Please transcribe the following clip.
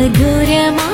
Gregoria Maria.